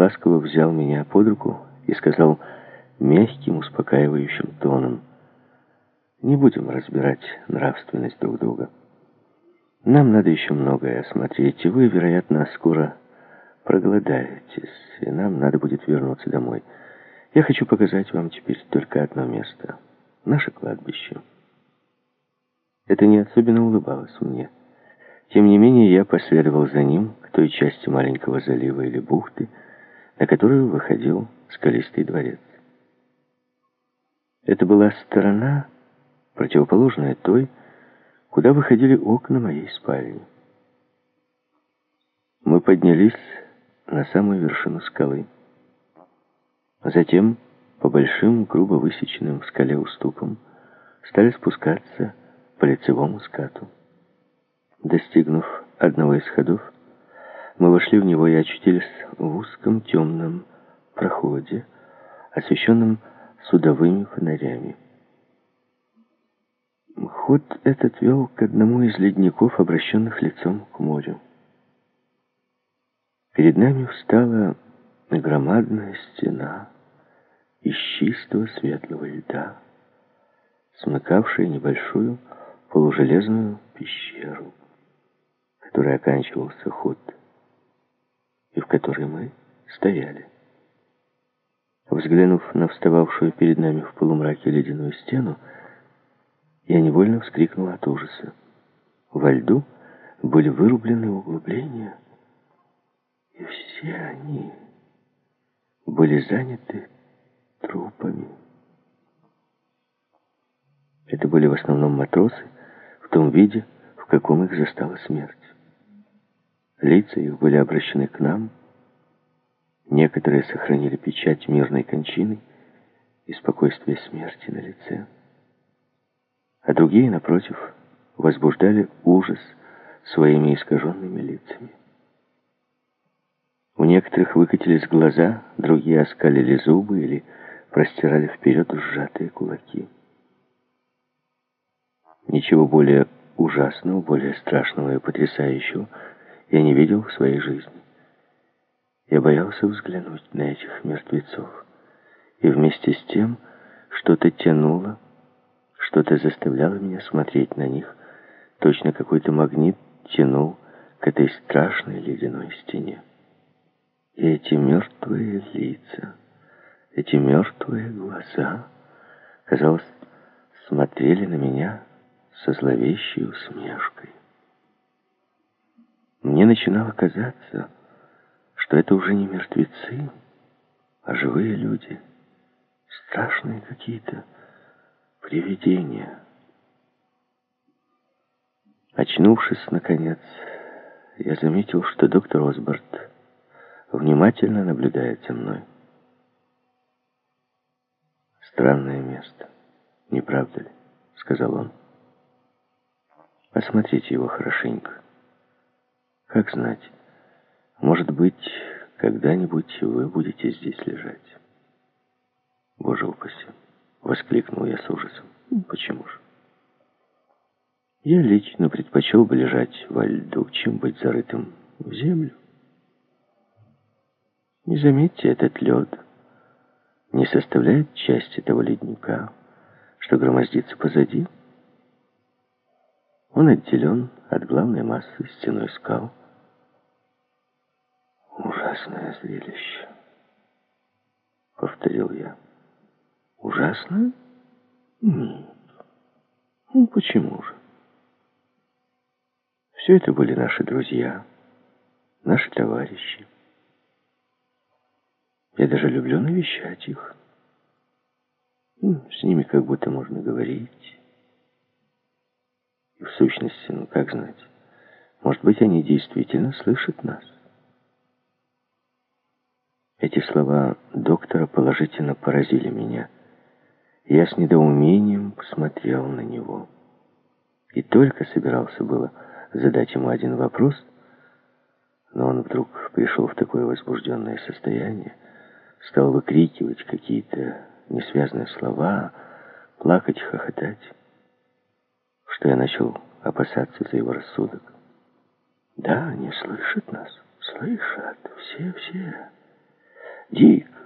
ласково взял меня под руку и сказал мягким, успокаивающим тоном, «Не будем разбирать нравственность друг друга. Нам надо еще многое осмотреть, и вы, вероятно, скоро проголодаетесь, и нам надо будет вернуться домой. Я хочу показать вам теперь только одно место — наше кладбище». Это не особенно улыбалось мне. Тем не менее, я последовал за ним к той части маленького залива или бухты, на которую выходил скалистый дворец. Это была сторона, противоположная той, куда выходили окна моей спальни. Мы поднялись на самую вершину скалы. Затем, по большим, грубо высеченным в скале уступам, стали спускаться по лицевому скату. Достигнув одного из ходов, мы вошли в него и очутились в узком темном проходе, освещенном судовыми фонарями. Ход этот вел к одному из ледников, обращенных лицом к морю. Перед нами встала громадная стена из чистого светлого льда, смыкавшая небольшую полужелезную пещеру, которой оканчивался ход, и в которой мы стояли. Взглянув на встававшую перед нами в полумраке ледяную стену, я невольно вскрикнул от ужаса. Во льду были вырублены углубления, и все они были заняты трупами. Это были в основном матросы, в том виде, в каком их застала смерть. Лица их были обращены к нам. Некоторые сохранили печать мирной кончины и спокойствие смерти на лице. А другие, напротив, возбуждали ужас своими искаженными лицами. У некоторых выкатились глаза, другие оскалили зубы или простирали вперед сжатые кулаки. Ничего более ужасного, более страшного и потрясающего я не видел в своей жизни. Я боялся взглянуть на этих мертвецов. И вместе с тем что-то тянуло, что-то заставляло меня смотреть на них. Точно какой-то магнит тянул к этой страшной ледяной стене. И эти мертвые лица, эти мертвые глаза, казалось, смотрели на меня со зловещей усмешкой. Начинало казаться, что это уже не мертвецы, а живые люди, страшные какие-то привидения. Очнувшись, наконец, я заметил, что доктор Осборд внимательно наблюдает за мной. «Странное место, не правда ли?» — сказал он. Осмотрите его хорошенько. Как знать, может быть, когда-нибудь вы будете здесь лежать. Боже упаси! Воскликнул я с ужасом. Почему же? Я лично предпочел бы лежать во льду, чем быть зарытым в землю. Не заметьте, этот лед не составляет части того ледника, что громоздится позади. Он отделен от главной массы стеной скал. «Ужасное зрелище», — повторил я. «Ужасное? Нет. Ну, почему же? Все это были наши друзья, наши товарищи. Я даже люблю навещать их. С ними как будто можно говорить». В сущности, ну как знать, может быть, они действительно слышат нас. Эти слова доктора положительно поразили меня. Я с недоумением посмотрел на него. И только собирался было задать ему один вопрос, но он вдруг пришел в такое возбужденное состояние, стал выкрикивать какие-то несвязные слова, плакать, хохотать что я начал опасаться за его рассудок. Да, они слышат нас, слышат, все-все. جی۔